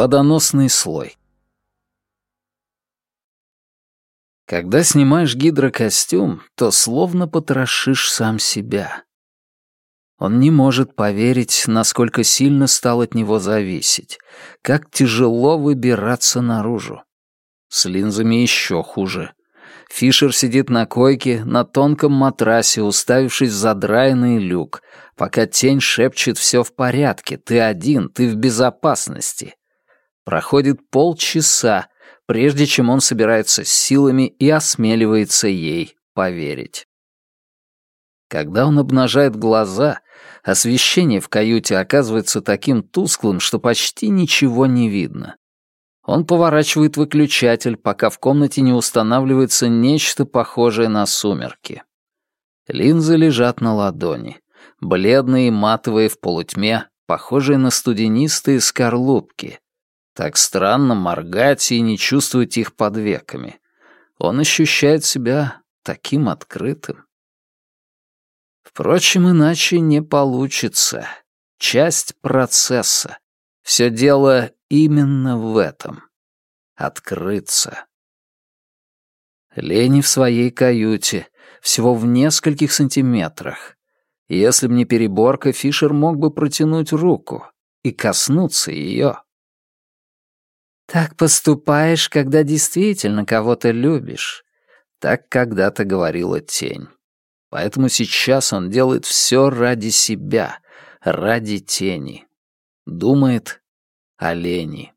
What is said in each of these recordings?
Водоносный слой. Когда снимаешь гидрокостюм, то словно потрошишь сам себя. Он не может поверить, насколько сильно стал от него зависеть, как тяжело выбираться наружу. С линзами еще хуже. Фишер сидит на койке, на тонком матрасе, уставившись в задраенный люк, пока тень шепчет «все в порядке, ты один, ты в безопасности». Проходит полчаса, прежде чем он собирается с силами и осмеливается ей поверить. Когда он обнажает глаза, освещение в каюте оказывается таким тусклым, что почти ничего не видно. Он поворачивает выключатель, пока в комнате не устанавливается нечто похожее на сумерки. Линзы лежат на ладони, бледные и матовые в полутьме, похожие на студенистые скорлупки. Так странно моргать и не чувствовать их под веками. Он ощущает себя таким открытым. Впрочем, иначе не получится. Часть процесса. Все дело именно в этом. Открыться. Лени в своей каюте, всего в нескольких сантиметрах. Если б не переборка, Фишер мог бы протянуть руку и коснуться ее. «Так поступаешь, когда действительно кого-то любишь», — так когда-то говорила тень. Поэтому сейчас он делает все ради себя, ради тени. Думает о лени.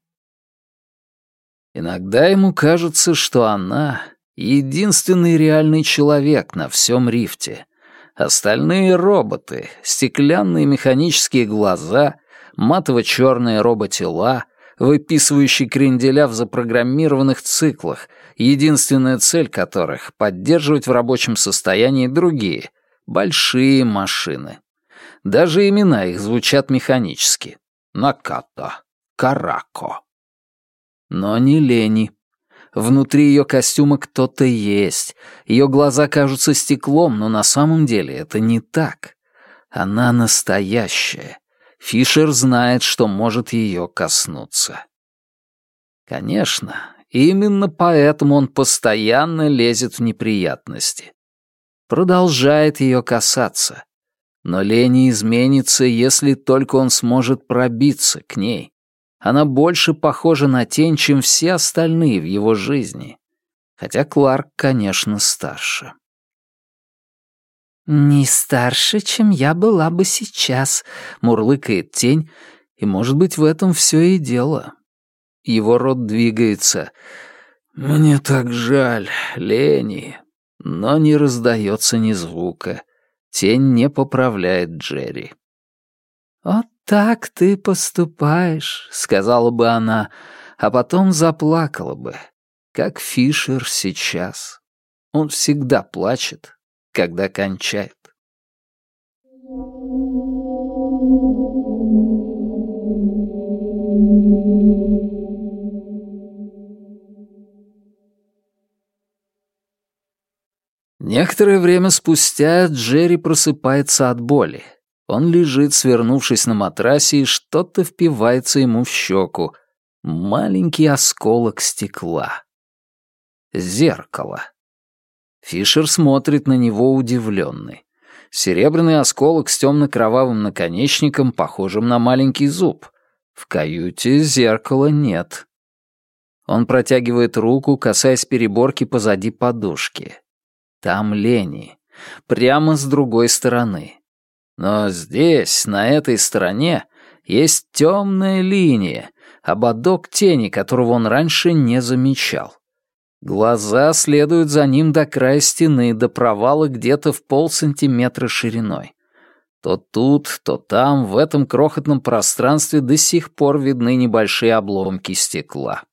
Иногда ему кажется, что она — единственный реальный человек на всем рифте. Остальные — роботы, стеклянные механические глаза, матово-черные роботела, выписывающие кренделя в запрограммированных циклах, единственная цель которых — поддерживать в рабочем состоянии другие, большие машины. Даже имена их звучат механически. Наката, Карако. Но не Лени. Внутри ее костюма кто-то есть. Ее глаза кажутся стеклом, но на самом деле это не так. Она настоящая. Фишер знает, что может ее коснуться. Конечно, Именно поэтому он постоянно лезет в неприятности. Продолжает ее касаться. Но Лени изменится, если только он сможет пробиться к ней. Она больше похожа на тень, чем все остальные в его жизни. Хотя Кларк, конечно, старше. «Не старше, чем я была бы сейчас», — мурлыкает тень, и, может быть, в этом все и дело. Его рот двигается. «Мне так жаль, Лени». Но не раздается ни звука. Тень не поправляет Джерри. «Вот так ты поступаешь», — сказала бы она, а потом заплакала бы, как Фишер сейчас. Он всегда плачет, когда кончает. Некоторое время спустя Джерри просыпается от боли. Он лежит, свернувшись на матрасе, и что-то впивается ему в щеку. Маленький осколок стекла. Зеркало. Фишер смотрит на него удивленный. Серебряный осколок с темно-кровавым наконечником, похожим на маленький зуб. В каюте зеркала нет. Он протягивает руку, касаясь переборки позади подушки. Там Лени. Прямо с другой стороны. Но здесь, на этой стороне, есть темная линия, ободок тени, которого он раньше не замечал. Глаза следуют за ним до края стены, до провала где-то в полсантиметра шириной. То тут, то там, в этом крохотном пространстве до сих пор видны небольшие обломки стекла.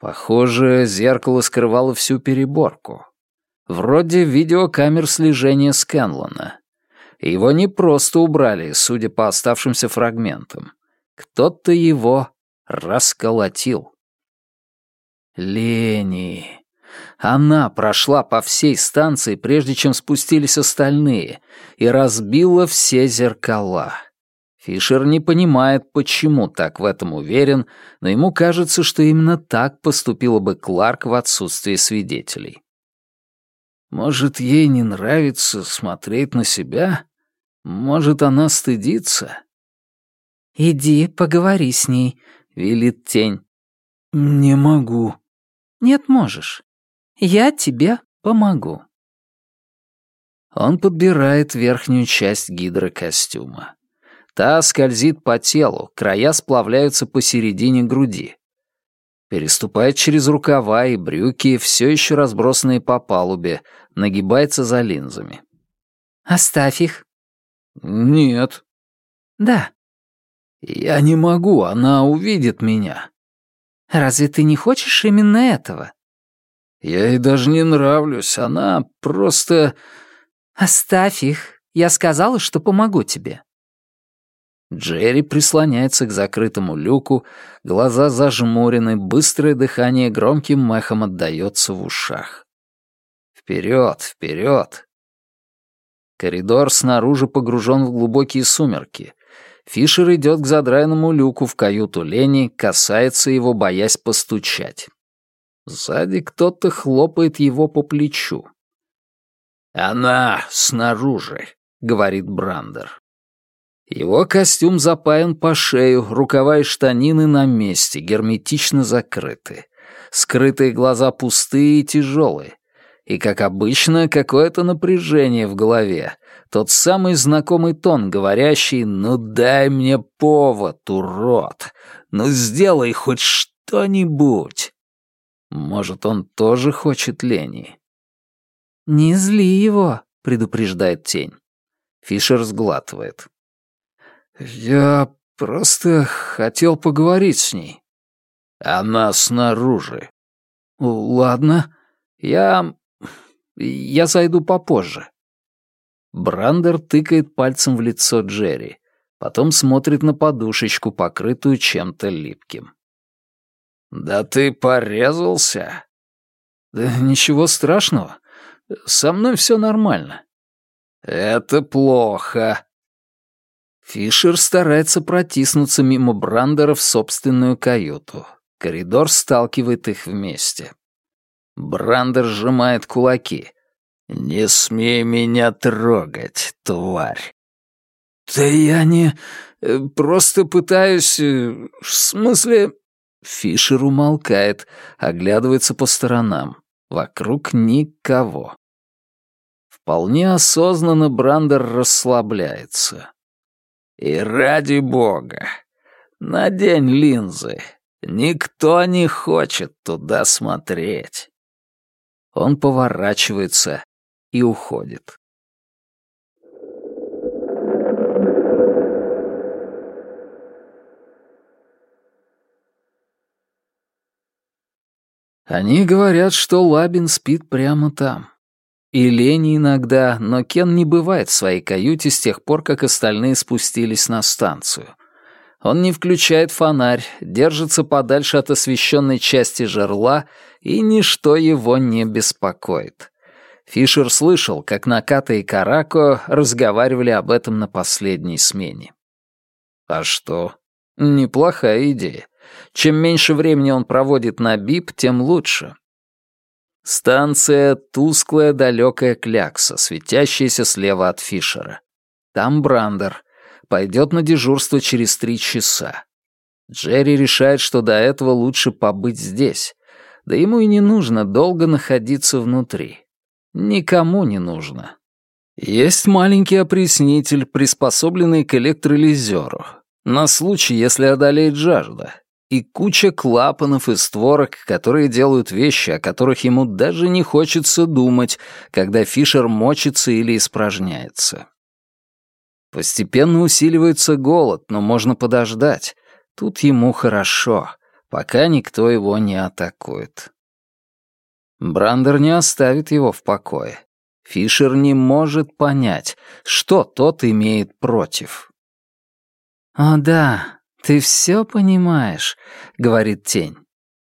Похоже, зеркало скрывало всю переборку. Вроде видеокамер слежения Скэнлона. Его не просто убрали, судя по оставшимся фрагментам. Кто-то его расколотил. Лени. Она прошла по всей станции, прежде чем спустились остальные, и разбила все зеркала. Фишер не понимает, почему так в этом уверен, но ему кажется, что именно так поступила бы Кларк в отсутствии свидетелей. Может, ей не нравится смотреть на себя? Может, она стыдится? «Иди, поговори с ней», — велит тень. «Не могу». «Нет, можешь. Я тебе помогу». Он подбирает верхнюю часть гидрокостюма. Та скользит по телу, края сплавляются посередине груди. Переступает через рукава и брюки, все еще разбросанные по палубе, нагибается за линзами. «Оставь их». «Нет». «Да». «Я не могу, она увидит меня». «Разве ты не хочешь именно этого?» «Я ей даже не нравлюсь, она просто...» «Оставь их. Я сказала, что помогу тебе». Джерри прислоняется к закрытому люку, глаза зажмурены, быстрое дыхание громким мехом отдаётся в ушах. Вперед, вперед! Коридор снаружи погружен в глубокие сумерки. Фишер идет к задраенному люку в каюту Лени, касается его, боясь постучать. Сзади кто-то хлопает его по плечу. «Она снаружи», — говорит Брандер. Его костюм запаян по шею, рукава и штанины на месте, герметично закрыты. Скрытые глаза пустые и тяжелые. И, как обычно, какое-то напряжение в голове. Тот самый знакомый тон, говорящий «Ну дай мне повод, урод! Ну сделай хоть что-нибудь!» Может, он тоже хочет Лени? «Не зли его», — предупреждает тень. Фишер сглатывает. «Я просто хотел поговорить с ней». «Она снаружи». «Ладно, я... я зайду попозже». Брандер тыкает пальцем в лицо Джерри, потом смотрит на подушечку, покрытую чем-то липким. «Да ты порезался?» «Да ничего страшного. Со мной все нормально». «Это плохо», Фишер старается протиснуться мимо Брандера в собственную каюту. Коридор сталкивает их вместе. Брандер сжимает кулаки. «Не смей меня трогать, тварь!» «Да я не... Э, просто пытаюсь... Э, в смысле...» Фишер умолкает, оглядывается по сторонам. Вокруг никого. Вполне осознанно Брандер расслабляется. И ради бога, надень линзы. Никто не хочет туда смотреть. Он поворачивается и уходит. Они говорят, что Лабин спит прямо там. И Лени иногда, но Кен не бывает в своей каюте с тех пор, как остальные спустились на станцию. Он не включает фонарь, держится подальше от освещенной части жерла, и ничто его не беспокоит. Фишер слышал, как Наката и Карако разговаривали об этом на последней смене. А что? Неплохая идея. Чем меньше времени он проводит на БИП, тем лучше. Станция — тусклая далекая клякса, светящаяся слева от Фишера. Там Брандер. Пойдет на дежурство через три часа. Джерри решает, что до этого лучше побыть здесь. Да ему и не нужно долго находиться внутри. Никому не нужно. Есть маленький опреснитель, приспособленный к электролизеру. На случай, если одолеет жажда и куча клапанов и створок, которые делают вещи, о которых ему даже не хочется думать, когда Фишер мочится или испражняется. Постепенно усиливается голод, но можно подождать. Тут ему хорошо, пока никто его не атакует. Брандер не оставит его в покое. Фишер не может понять, что тот имеет против. «О да, «Ты все понимаешь», — говорит тень.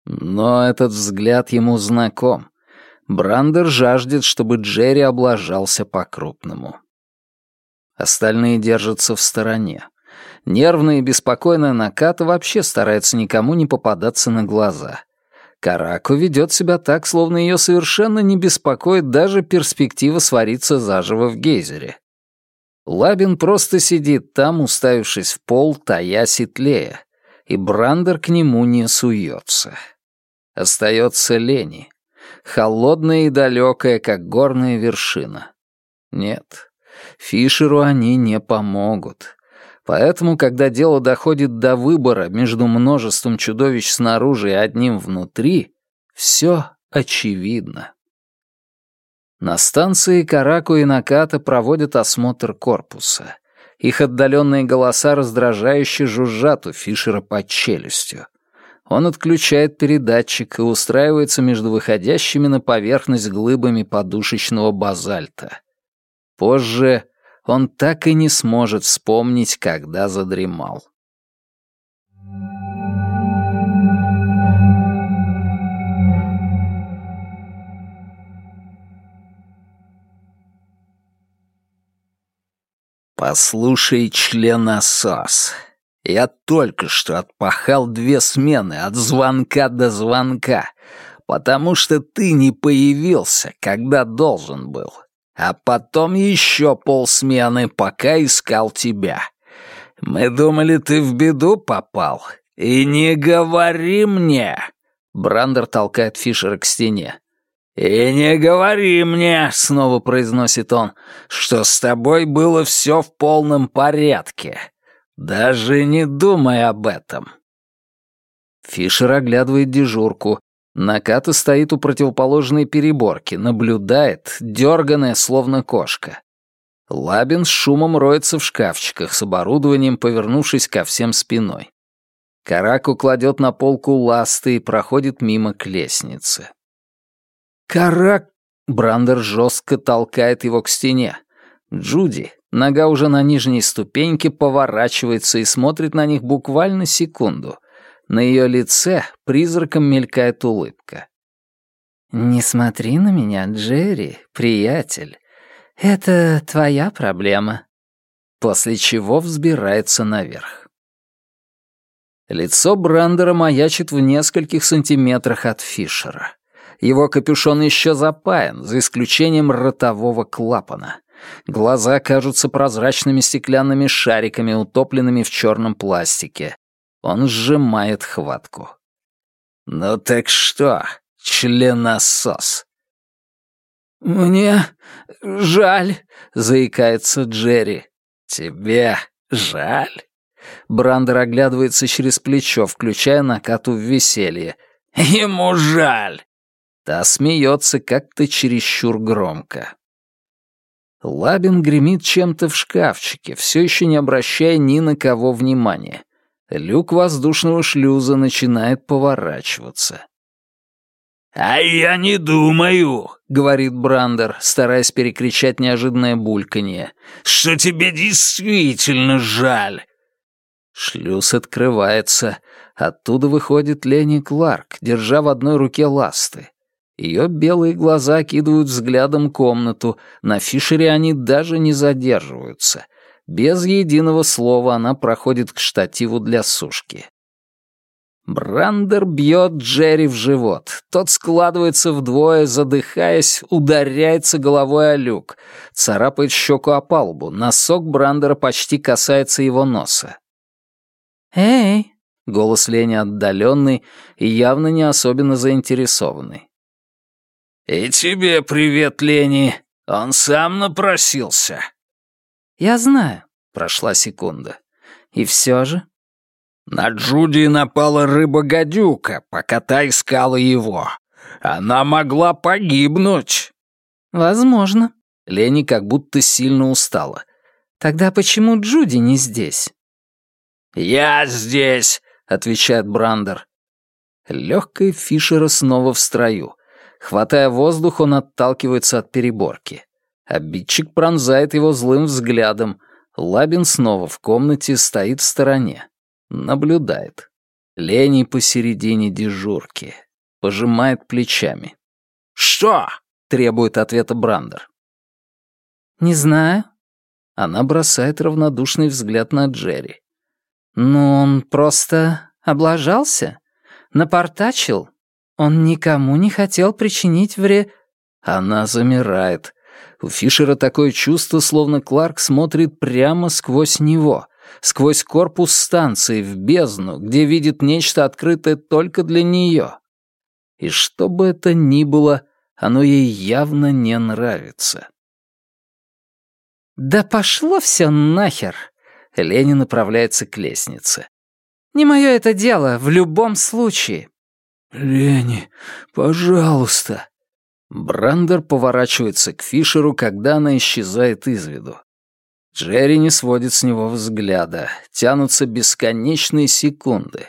Но этот взгляд ему знаком. Брандер жаждет, чтобы Джерри облажался по-крупному. Остальные держатся в стороне. Нервная и беспокойная Наката вообще старается никому не попадаться на глаза. Караку ведет себя так, словно ее совершенно не беспокоит даже перспектива свариться заживо в гейзере. Лабин просто сидит там, уставившись в пол, тая сетлея, и Брандер к нему не суется. Остается Лени, холодная и далекая, как горная вершина. Нет, Фишеру они не помогут. Поэтому, когда дело доходит до выбора между множеством чудовищ снаружи и одним внутри, все очевидно. На станции Караку и Наката проводят осмотр корпуса. Их отдаленные голоса раздражающе жужжат у Фишера под челюстью. Он отключает передатчик и устраивается между выходящими на поверхность глыбами подушечного базальта. Позже он так и не сможет вспомнить, когда задремал. «Послушай, членосос, я только что отпахал две смены от звонка до звонка, потому что ты не появился, когда должен был а потом еще полсмены, пока искал тебя. Мы думали, ты в беду попал. И не говори мне!» Брандер толкает Фишера к стене. «И не говори мне», — снова произносит он, «что с тобой было все в полном порядке. Даже не думай об этом». Фишер оглядывает дежурку, Наката стоит у противоположной переборки, наблюдает, дерганая, словно кошка. Лабин с шумом роется в шкафчиках с оборудованием, повернувшись ко всем спиной. Караку кладет на полку ласты и проходит мимо к лестнице. «Карак!» — Брандер жестко толкает его к стене. Джуди, нога уже на нижней ступеньке, поворачивается и смотрит на них буквально секунду — на ее лице призраком мелькает улыбка. «Не смотри на меня, Джерри, приятель. Это твоя проблема». После чего взбирается наверх. Лицо Брандера маячит в нескольких сантиметрах от Фишера. Его капюшон еще запаян, за исключением ротового клапана. Глаза кажутся прозрачными стеклянными шариками, утопленными в черном пластике. Он сжимает хватку. «Ну так что, членосос?» «Мне жаль», — заикается Джерри. «Тебе жаль?» Брандер оглядывается через плечо, включая накату в веселье. «Ему жаль!» Та смеется как-то чересчур громко. Лабин гремит чем-то в шкафчике, все еще не обращая ни на кого внимания. Люк воздушного шлюза начинает поворачиваться. «А я не думаю», — говорит Брандер, стараясь перекричать неожиданное бульканье, «что тебе действительно жаль». Шлюз открывается. Оттуда выходит Лени Кларк, держа в одной руке ласты. Ее белые глаза окидывают взглядом комнату, на Фишере они даже не задерживаются. Без единого слова она проходит к штативу для сушки. Брандер бьет Джерри в живот. Тот складывается вдвое, задыхаясь, ударяется головой о люк, царапает щеку о палубу. Носок Брандера почти касается его носа. «Эй!» — голос Лени отдаленный и явно не особенно заинтересованный. «И тебе привет, Лени. Он сам напросился». «Я знаю», — прошла секунда. «И все же?» «На Джуди напала рыба-гадюка, пока та искала его. Она могла погибнуть». «Возможно». Лени как будто сильно устала. «Тогда почему Джуди не здесь?» «Я здесь», — отвечает Брандер. Легкая Фишера снова в строю. Хватая воздух, он отталкивается от переборки. Обидчик пронзает его злым взглядом. Лабин снова в комнате стоит в стороне. Наблюдает. Лени посередине дежурки. Пожимает плечами. «Что?» — требует ответа Брандер. «Не знаю». Она бросает равнодушный взгляд на Джерри. Ну, он просто облажался, напортачил. Он никому не хотел причинить вред. Она замирает. У Фишера такое чувство, словно Кларк смотрит прямо сквозь него, сквозь корпус станции в бездну, где видит нечто открытое только для нее. И что бы это ни было, оно ей явно не нравится. «Да пошло все нахер!» Лени направляется к лестнице. «Не мое это дело, в любом случае». «Лени, пожалуйста». Брандер поворачивается к Фишеру, когда она исчезает из виду. Джерри не сводит с него взгляда. Тянутся бесконечные секунды.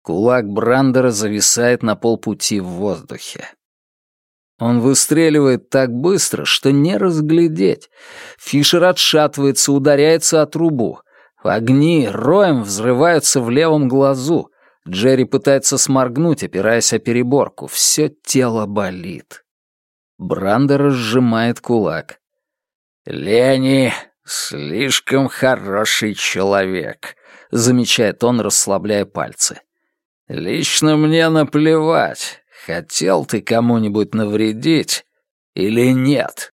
Кулак Брандера зависает на полпути в воздухе. Он выстреливает так быстро, что не разглядеть. Фишер отшатывается, ударяется о трубу. Огни роем взрываются в левом глазу. Джерри пытается сморгнуть, опираясь о переборку. Все тело болит. Брандер сжимает кулак. «Лени слишком хороший человек», — замечает он, расслабляя пальцы. «Лично мне наплевать, хотел ты кому-нибудь навредить или нет?»